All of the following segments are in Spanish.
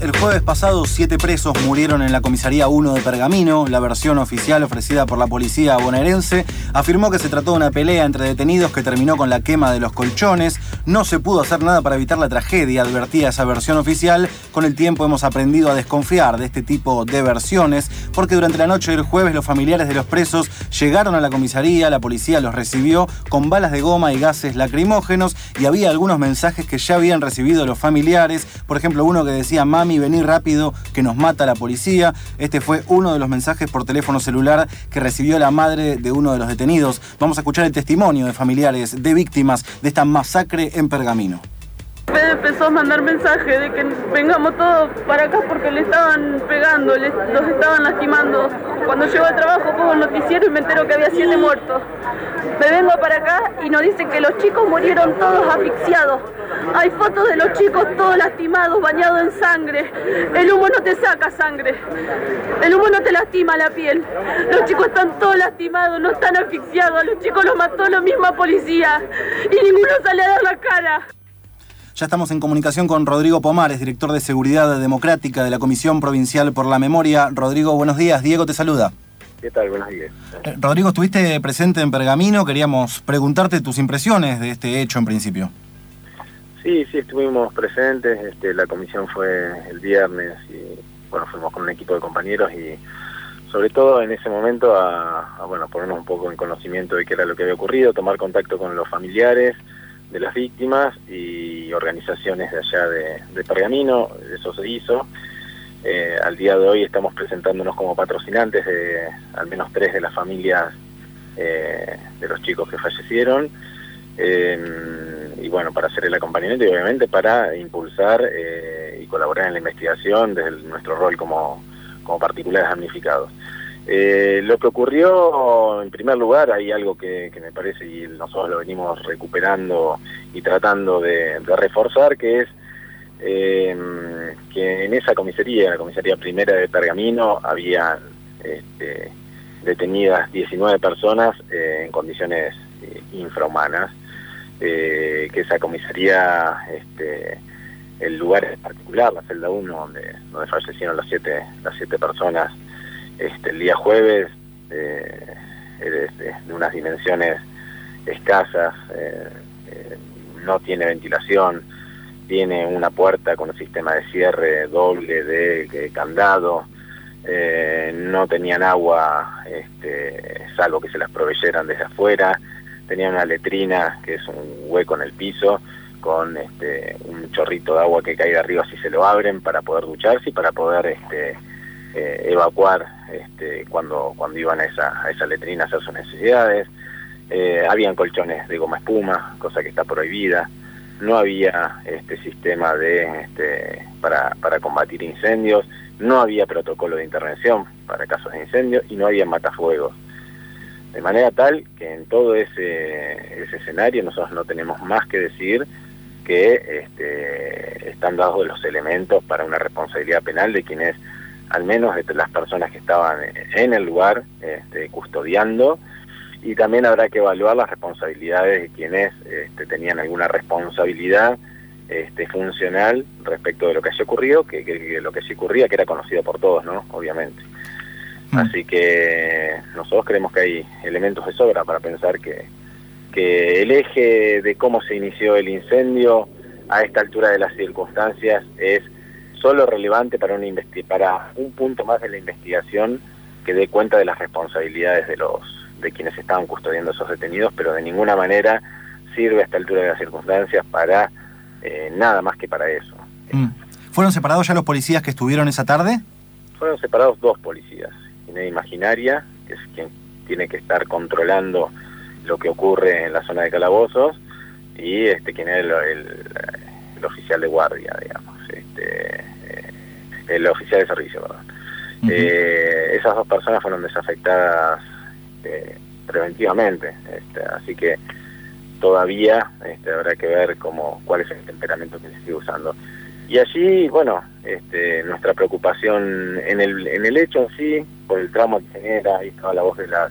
El jueves pasado, siete presos murieron en la comisaría 1 de Pergamino. La versión oficial ofrecida por la policía bonaerense afirmó que se trató de una pelea entre detenidos que terminó con la quema de los colchones. No se pudo hacer nada para evitar la tragedia, advertía esa versión oficial. Con el tiempo hemos aprendido a desconfiar de este tipo de versiones, porque durante la noche del jueves los familiares de los presos llegaron a la comisaría, la policía los recibió con balas de goma y gases lacrimógenos y había algunos mensajes que ya habían recibido los familiares. Por ejemplo, uno que decía, mami, vení rápido, que nos mata la policía. Este fue uno de los mensajes por teléfono celular que recibió la madre de uno de los detenidos. Vamos a escuchar el testimonio de familiares de víctimas de esta masacre en Pergamino empezó a mandar mensajes de que vengamos todos para acá porque le estaban pegando, los estaban lastimando. Cuando llego al trabajo pongo el noticiero y me entero que había siete muertos. Me vengo para acá y nos dicen que los chicos murieron todos asfixiados. Hay fotos de los chicos todos lastimados, bañados en sangre. El humo no te saca sangre. El humo no te lastima la piel. Los chicos están todos lastimados, no están asfixiados. los chicos los mató la misma policía. Y ninguno sale a dar la cara. Ya estamos en comunicación con Rodrigo Pomares, director de Seguridad Democrática de la Comisión Provincial por la Memoria. Rodrigo, buenos días. Diego te saluda. ¿Qué tal? Buenos días. Eh, Rodrigo, estuviste presente en Pergamino. Queríamos preguntarte tus impresiones de este hecho en principio. Sí, sí, estuvimos presentes. Este, la comisión fue el viernes y bueno, fuimos con un equipo de compañeros y sobre todo en ese momento a, a bueno, ponernos un poco en conocimiento de qué era lo que había ocurrido, tomar contacto con los familiares de las víctimas y organizaciones de allá de, Pergamino, eso se hizo. Eh, al día de hoy estamos presentándonos como patrocinantes de al menos tres de las familias eh, de los chicos que fallecieron. y bueno, para hacer el acompañamiento y obviamente para impulsar eh, y colaborar en la investigación desde nuestro rol como, como particulares damnificados. Eh, lo que ocurrió, en primer lugar, hay algo que, me parece y nosotros lo venimos recuperando y tratando de, reforzar, que es eh, que en esa comisaría, la comisaría primera de Pergamino, había este, detenidas 19 personas eh, en condiciones infrahumanas, que esa comisaría, este, el lugar en particular, la celda 1, donde, donde fallecieron las siete, las siete personas, este, el día jueves eh, de, unas dimensiones escasas, eh, eh, no tiene ventilación, tiene una puerta con un sistema de cierre doble de, candado, no tenían agua, este, salvo que se las proveyeran desde afuera, tenían una letrina que es un hueco en el piso con este, un chorrito de agua que cae de arriba si se lo abren para poder ducharse y para poder este, evacuar este, cuando, cuando iban a esa, a esa letrina a hacer sus necesidades. Eh, habían colchones de goma espuma, cosa que está prohibida. No había este sistema de este, para, para combatir incendios, no había protocolo de intervención para casos de incendio y no había matafuegos. De manera tal que en todo ese, ese escenario nosotros no tenemos más que decir que este, están dados los elementos para una responsabilidad penal de quienes al menos de las personas que estaban en el lugar este, custodiando y también habrá que evaluar las responsabilidades de quienes este, tenían alguna responsabilidad este, funcional respecto de lo que haya ocurrido, que, lo que sí ocurría, que era conocido por todos, ¿no? Obviamente. Mm. Así que nosotros creemos que hay elementos de sobra para pensar que, que el eje de cómo se inició el incendio a esta altura de las circunstancias es solo relevante para, una para un punto más de la investigación que dé cuenta de las responsabilidades de los de quienes estaban custodiando esos detenidos, pero de ninguna manera sirve a esta altura de las circunstancias para eh, nada más que para eso. Mm. ¿Fueron separados ya los policías que estuvieron esa tarde? Fueron separados dos policías, Ginés Imaginaria, que es quien tiene que estar controlando lo que ocurre en la zona de calabozos, y este quien es el oficial de guardia, digamos este, el oficial de servicio, perdón. Eh, esas dos personas fueron desafectadas este, preventivamente, este, así que todavía este, habrá que ver cómo, cuál es el temperamento que se sigue usando. Y allí, bueno, este, nuestra preocupación en el, en el hecho en sí, por el trauma que genera, ahí estaba la voz de, las,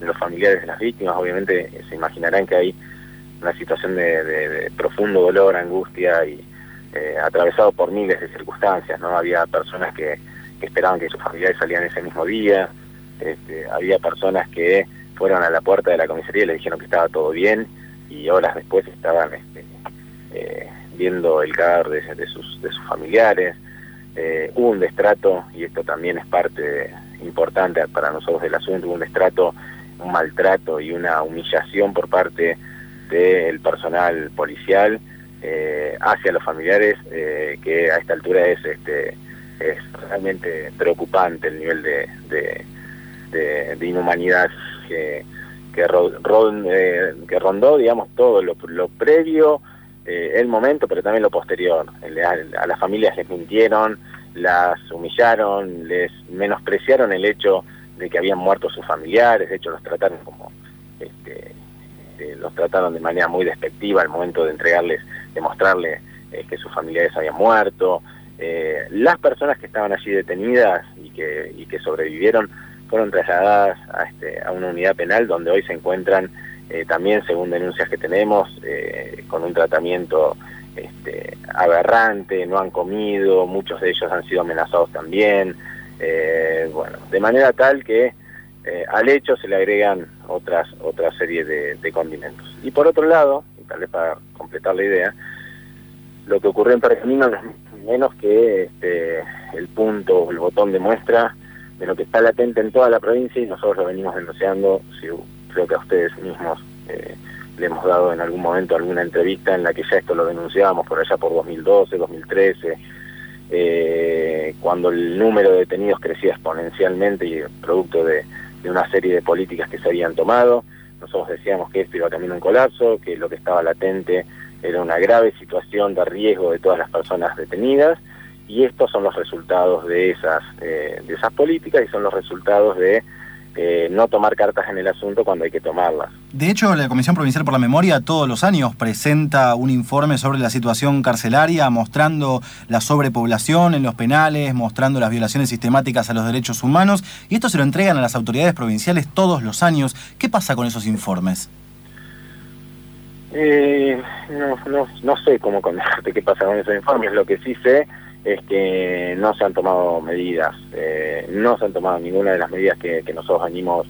de los familiares de las víctimas, obviamente se imaginarán que hay una situación de profundo dolor, angustia y, eh, atravesado por miles de circunstancias, ¿no? Había personas que, esperaban que sus familiares salían ese mismo día, este, había personas que fueron a la puerta de la comisaría y le dijeron que estaba todo bien y horas después estaban este, eh, viendo el cadáver de, sus, de sus familiares. Eh, hubo un destrato, y esto también es parte importante para nosotros del asunto, hubo un destrato, un maltrato y una humillación por parte del personal policial eh, hacia los familiares, que a esta altura es, este, es realmente preocupante el nivel de, de, inhumanidad que, que, eh, que, rondó, digamos, todo lo, previo, eh, el momento, pero también lo posterior. A, las familias les mintieron, las humillaron, les menospreciaron el hecho de que habían muerto sus familiares, de hecho los trataron como, este, este los trataron de manera muy despectiva al momento de entregarles, de mostrarles eh, que sus familiares habían muerto. las personas que estaban allí detenidas y que, y que sobrevivieron fueron trasladadas a, este, a una unidad penal donde hoy se encuentran eh, también, según denuncias que tenemos, eh, con un tratamiento este, aberrante, no han comido, muchos de ellos han sido amenazados también, eh, bueno, de manera tal que al hecho se le agregan otras otra serie de, condimentos. Y por otro lado, tal vez para completar la idea, lo que ocurrió en Pergamino no es menos que este, el punto, el botón de muestra de lo que está latente en toda la provincia y nosotros lo venimos denunciando, creo que a ustedes mismos eh, le hemos dado en algún momento alguna entrevista en la que ya esto lo denunciábamos por allá por 2012, 2013, eh, cuando el número de detenidos crecía exponencialmente y producto de, una serie de políticas que se habían tomado. Nosotros decíamos que esto iba camino a un colapso, que lo que estaba latente era una grave situación de riesgo de todas las personas detenidas y estos son los resultados de esas, eh, de esas políticas y son los resultados de eh, no tomar cartas en el asunto cuando hay que tomarlas. De hecho, la Comisión Provincial por la Memoria todos los años presenta un informe sobre la situación carcelaria, mostrando la sobrepoblación en los penales, mostrando las violaciones sistemáticas a los derechos humanos, y esto se lo entregan a las autoridades provinciales todos los años. ¿Qué pasa con esos informes? Eh, no, no, no sé cómo contarte qué pasa con esos informes, lo que sí sé es que no se han tomado medidas, eh, no se han tomado ninguna de las medidas que, nosotros venimos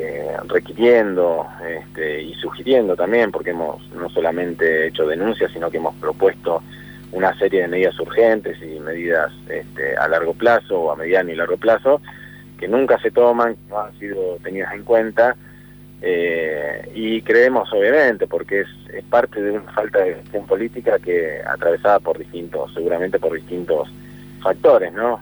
eh, requiriendo este, y sugiriendo también, porque hemos no solamente hecho denuncias, sino que hemos propuesto una serie de medidas urgentes y medidas este, a largo plazo o a mediano y largo plazo, que nunca se toman, no han sido tenidas en cuenta eh, y creemos, obviamente, porque es, parte de una falta de gestión política que atravesada por distintos, seguramente por distintos factores, ¿no?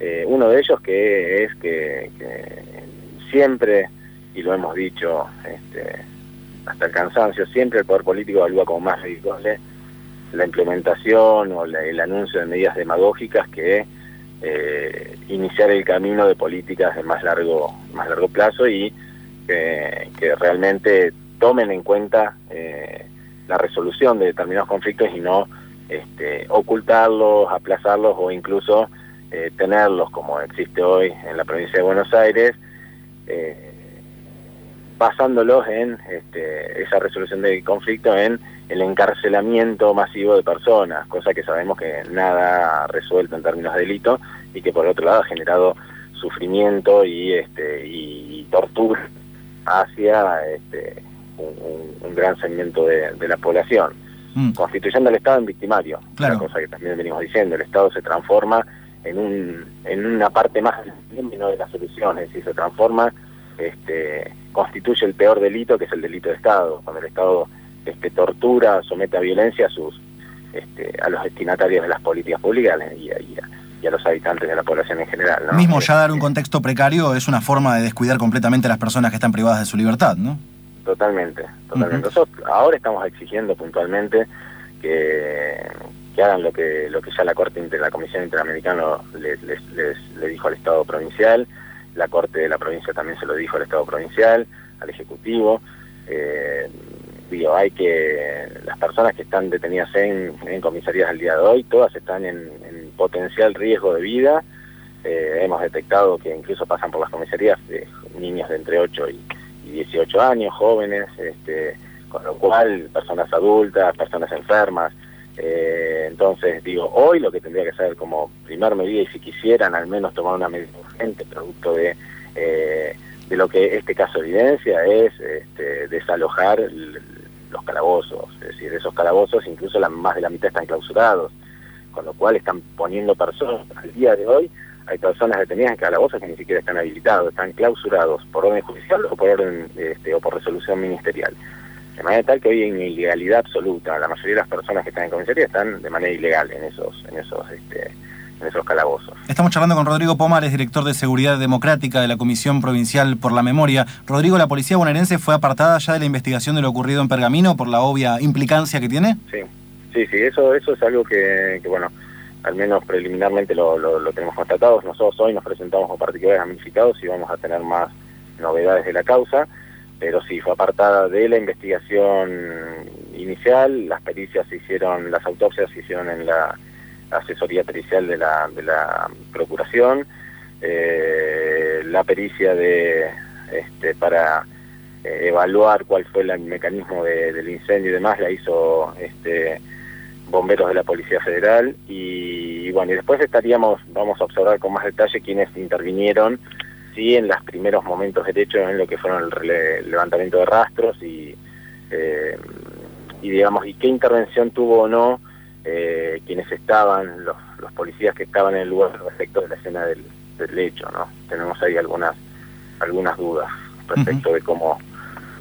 Eh, uno de ellos que es que, siempre, y lo hemos dicho este, hasta el cansancio, siempre el poder político evalúa como más ridículo la implementación o el anuncio de medidas demagógicas que eh, iniciar el camino de políticas de más largo, más largo plazo y que, realmente tomen en cuenta eh, la resolución de determinados conflictos y no este, ocultarlos, aplazarlos o incluso eh, tenerlos como existe hoy en la provincia de Buenos Aires, eh, basándolos en este, esa resolución del conflicto en el encarcelamiento masivo de personas, cosa que sabemos que nada ha resuelto en términos de delito y que por otro lado ha generado sufrimiento y, este, y tortura hacia este, un, gran segmento de, la población, mm. constituyendo al Estado en victimario, una cosa que también venimos diciendo, el Estado se transforma en, un, en una parte más no de las soluciones, es decir, se transforma, este, constituye el peor delito que es el delito de Estado, cuando el Estado este, tortura, somete a violencia a sus este, a los destinatarios de las políticas públicas y, y, y a los habitantes de la población en general. ¿no? Mismo ya dar un contexto precario es una forma de descuidar completamente a las personas que están privadas de su libertad, ¿no? Totalmente, totalmente. Nosotros ahora estamos exigiendo puntualmente que, que, hagan lo que lo que ya la Corte la Comisión Interamericana les, le dijo al Estado provincial, la Corte de la provincia también se lo dijo al Estado provincial, al Ejecutivo. Eh, digo, hay que, las personas que están detenidas en, comisarías al día de hoy, todas están en, potencial riesgo de vida. Eh, hemos detectado que incluso pasan por las comisarías niños de entre 8 y, 18 años, jóvenes, este, con lo cual personas adultas, personas enfermas, Eh, entonces, digo, hoy lo que tendría que ser como primer medida, y si quisieran al menos tomar una medida urgente, producto de, eh, de lo que este caso evidencia, es este, desalojar los calabozos. Es decir, esos calabozos, incluso la, más de la mitad están clausurados, con lo cual están poniendo personas, al día de hoy, hay personas detenidas en calabozos que ni siquiera están habilitados, están clausurados por orden judicial o por orden este, o por resolución ministerial. De manera tal que hoy hay una ilegalidad absoluta. La mayoría de las personas que están en comisaría están de manera ilegal en esos, en esos, este, en esos calabozos. Estamos charlando con Rodrigo Pomares, director de Seguridad Democrática de la Comisión Provincial por la Memoria. Rodrigo, ¿la policía bonaerense fue apartada ya de la investigación de lo ocurrido en Pergamino por la obvia implicancia que tiene? Sí, sí, sí, eso, eso es algo que, bueno, al menos preliminarmente lo, lo, tenemos constatado. Nosotros hoy nos presentamos como particulares damnificados y vamos a tener más novedades de la causa pero sí, fue apartada de la investigación inicial, las pericias se hicieron, las autopsias se hicieron en la asesoría pericial de la, de la Procuración, eh, la pericia de este, para eh, evaluar cuál fue el mecanismo del incendio y demás la hizo este, bomberos de la Policía Federal. Y bueno, y después estaríamos, vamos a observar con más detalle quiénes intervinieron sí en los primeros momentos del hecho en lo que fueron el, levantamiento de rastros y, eh, y digamos y qué intervención tuvo o no eh, quienes estaban los, los, policías que estaban en el lugar respecto de la escena del, del hecho no tenemos ahí algunas algunas dudas respecto de cómo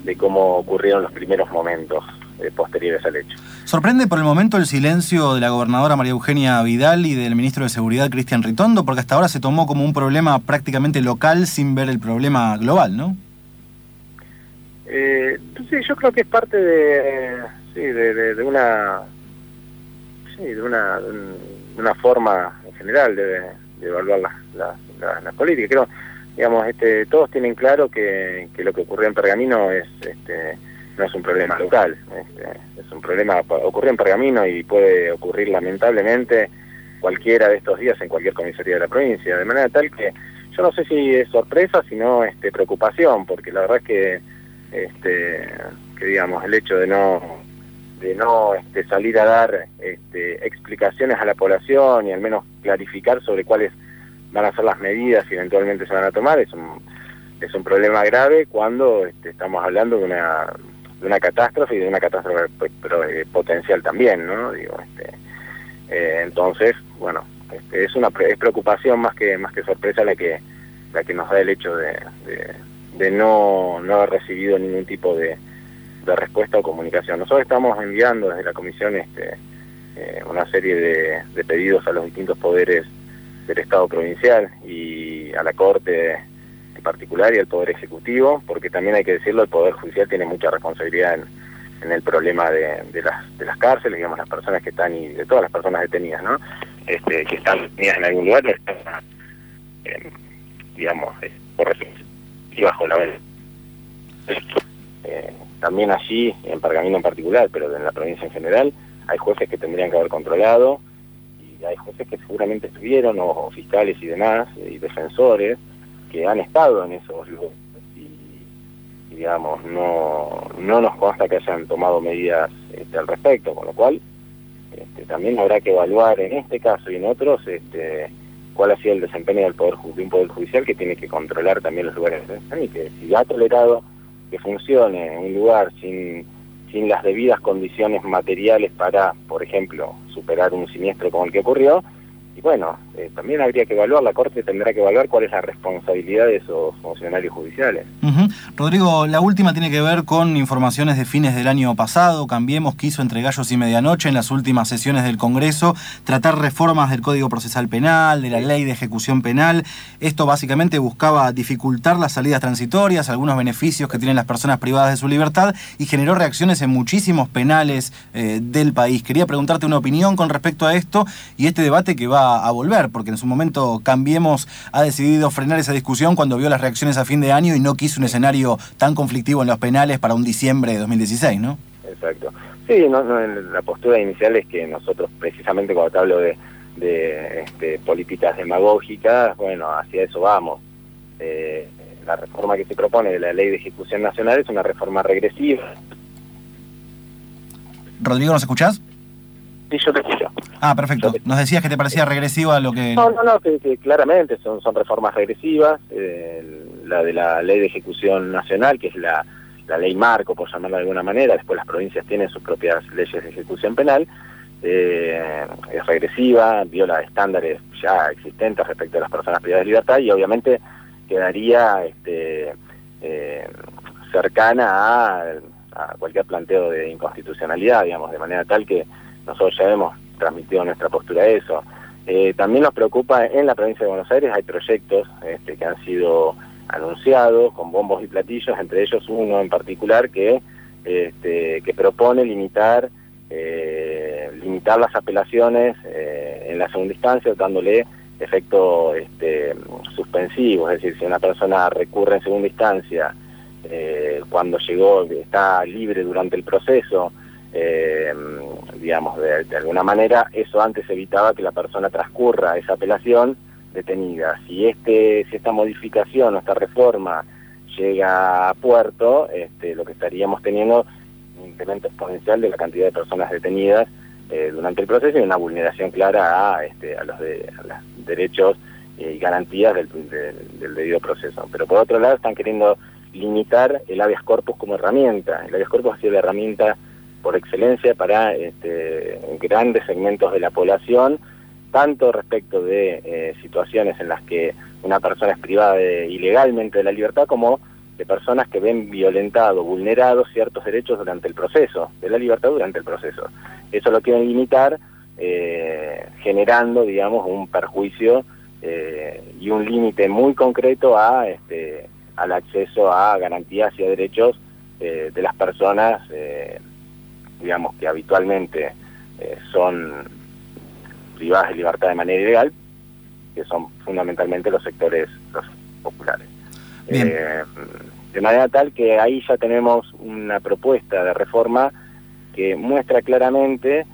de cómo ocurrieron los primeros momentos eh, posteriores al hecho. Sorprende por el momento el silencio de la gobernadora María Eugenia Vidal y del ministro de Seguridad Cristian Ritondo, porque hasta ahora se tomó como un problema prácticamente local sin ver el problema global, ¿no? Eh, sí, yo creo que es parte de, sí, de, una sí, de una, una forma en general de, evaluar la, la, la, política. Creo, digamos, este, todos tienen claro que, que lo que ocurrió en Pergamino es este, no es un problema local, este, es un problema, ocurrió en Pergamino y puede ocurrir lamentablemente cualquiera de estos días en cualquier comisaría de la provincia, de manera tal que yo no sé si es sorpresa, sino este, preocupación, porque la verdad es que, este, que digamos, el hecho de no de no este, salir a dar este, explicaciones a la población y al menos clarificar sobre cuáles van a ser las medidas y eventualmente se van a tomar es un, es un problema grave cuando este, estamos hablando de una de una catástrofe y de una catástrofe pues, eh, potencial también, ¿no? Digo, este, eh, entonces, bueno, este, es una es preocupación más que más que sorpresa la que la que nos da el hecho de, de, no, no haber recibido ningún tipo de, de, respuesta o comunicación. Nosotros estamos enviando desde la comisión este, eh, una serie de, de pedidos a los distintos poderes del Estado provincial y a la Corte particular y el Poder Ejecutivo, porque también hay que decirlo, el Poder Judicial tiene mucha responsabilidad en, el problema de, las, de las cárceles, digamos, las personas que están, y de todas las personas detenidas, ¿no? Este, que están detenidas en algún lugar, están, eh, digamos, eh, por y bajo la eh, también allí, en Pergamino en particular, pero en la provincia en general, hay jueces que tendrían que haber controlado, y hay jueces que seguramente estuvieron, o fiscales y demás, y defensores, que han estado en esos lugares. Y, digamos, no, no nos consta que hayan tomado medidas este, al respecto, con lo cual este, también habrá que evaluar en este caso y en otros este, cuál ha sido el desempeño del poder, de un poder judicial que tiene que controlar también los lugares de detención y que si ha tolerado que funcione un lugar sin, sin las debidas condiciones materiales para, por ejemplo, superar un siniestro como el que ocurrió, y bueno, eh, también habría que evaluar, la Corte tendrá que evaluar cuál es la responsabilidad de esos funcionarios judiciales. Rodrigo, la última tiene que ver con informaciones de fines del año pasado. Cambiemos quiso entre gallos y medianoche en las últimas sesiones del Congreso tratar reformas del Código Procesal Penal, de la Ley de Ejecución Penal. Esto básicamente buscaba dificultar las salidas transitorias, algunos beneficios que tienen las personas privadas de su libertad y generó reacciones en muchísimos penales eh, del país. Quería preguntarte una opinión con respecto a esto y este debate que va a, volver, porque en su momento Cambiemos ha decidido frenar esa discusión cuando vio las reacciones a fin de año y no quiso un escenario tan conflictivo en los penales para un diciembre de 2016, ¿no? Exacto. Sí, no, la postura inicial es que nosotros, precisamente cuando te hablo de, este, políticas demagógicas, bueno, hacia eso vamos. Eh, la reforma que se propone de la ley de ejecución nacional es una reforma regresiva. Rodrigo, ¿nos escuchás? Sí, yo te escucho. Ah, perfecto. Nos decías que te parecía regresiva lo que... No, no, no, que, claramente son, son reformas regresivas. la de la ley de ejecución nacional, que es la, la ley marco, por llamarlo de alguna manera, después las provincias tienen sus propias leyes de ejecución penal, eh, es regresiva, viola estándares ya existentes respecto a las personas privadas de libertad y obviamente quedaría este, eh, cercana a, a, cualquier planteo de inconstitucionalidad, digamos, de manera tal que nosotros ya hemos transmitido nuestra postura a eso. Eh, también nos preocupa, en la provincia de Buenos Aires hay proyectos este, que han sido anunciados con bombos y platillos, entre ellos uno en particular que, este, que propone limitar, eh, limitar las apelaciones eh, en la segunda instancia, dándole efecto este, suspensivo, es decir, si una persona recurre en segunda instancia, cuando llegó, está libre durante el proceso, digamos, de, alguna manera, eso antes evitaba que la persona transcurra esa apelación detenida. Si, este, si esta modificación o esta reforma llega a puerto, este, lo que estaríamos teniendo un incremento exponencial de la cantidad de personas detenidas eh, durante el proceso y una vulneración clara a, este, a los, de, los derechos y garantías del, del, debido proceso. Pero por otro lado están queriendo limitar el habeas corpus como herramienta. El habeas corpus ha sido la herramienta por excelencia para este, grandes segmentos de la población, tanto respecto de eh, situaciones en las que una persona es privada ilegalmente de la libertad como de personas que ven violentados, vulnerados ciertos derechos durante el proceso, de la libertad durante el proceso. Eso lo quieren limitar eh, generando, digamos, un perjuicio eh, y un límite muy concreto a, este, al acceso a garantías y a derechos de las personas digamos, que habitualmente eh, son privadas de libertad de manera ilegal, que son fundamentalmente los sectores populares. Eh, de manera tal que ahí ya tenemos una propuesta de reforma que muestra claramente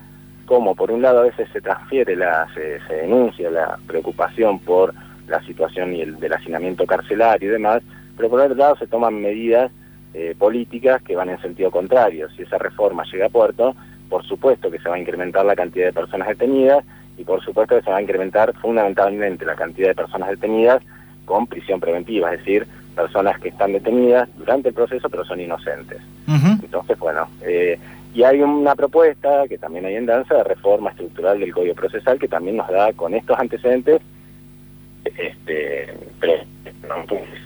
cómo por un lado a veces se transfiere, la, se, denuncia la preocupación por la situación y el del hacinamiento carcelario y demás, pero por otro lado se toman medidas eh, políticas que van en sentido contrario. Si esa reforma llega a puerto, por supuesto que se va a incrementar la cantidad de personas detenidas y por supuesto que se va a incrementar fundamentalmente la cantidad de personas detenidas con prisión preventiva, es decir, personas que están detenidas durante el proceso pero son inocentes. Entonces, bueno, eh, y hay una propuesta que también hay en danza de reforma estructural del Código Procesal que también nos da con estos antecedentes, este, pero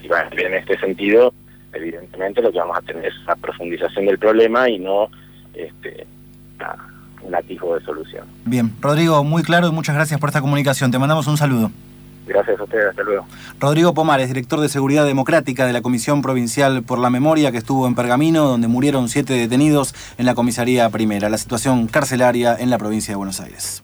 si va en este sentido, evidentemente lo que vamos a tener es una profundización del problema y no este, un atisbo de solución. Bien, Rodrigo, muy claro y muchas gracias por esta comunicación. Te mandamos un saludo. Gracias a ustedes, hasta luego. Rodrigo Pomares, director de Seguridad Democrática de la Comisión Provincial por la Memoria, que estuvo en Pergamino, donde murieron siete detenidos en la comisaría primera. La situación carcelaria en la provincia de Buenos Aires.